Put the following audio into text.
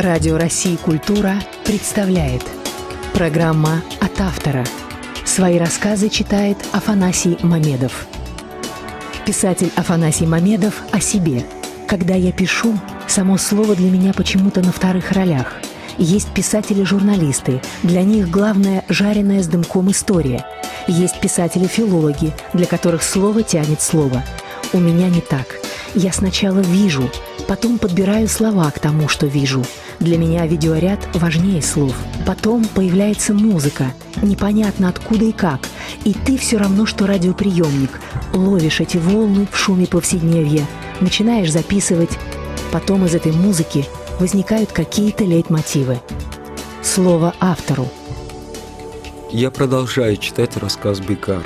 Радио России «Культура» представляет. Программа «От автора» Свои рассказы читает Афанасий Мамедов. Писатель Афанасий Мамедов о себе. Когда я пишу, само слово для меня почему-то на вторых ролях. Есть писатели-журналисты, для них главное жареная с дымком история. Есть писатели-филологи, для которых слово тянет слово. У меня не так – я сначала вижу, потом подбираю слова к тому, что вижу. Для меня видеоряд важнее слов. Потом появляется музыка, непонятно откуда и как. И ты все равно, что радиоприемник. Ловишь эти волны в шуме повседневья, начинаешь записывать. Потом из этой музыки возникают какие-то лейтмотивы. Слово автору. Я продолжаю читать рассказ «Бекар»,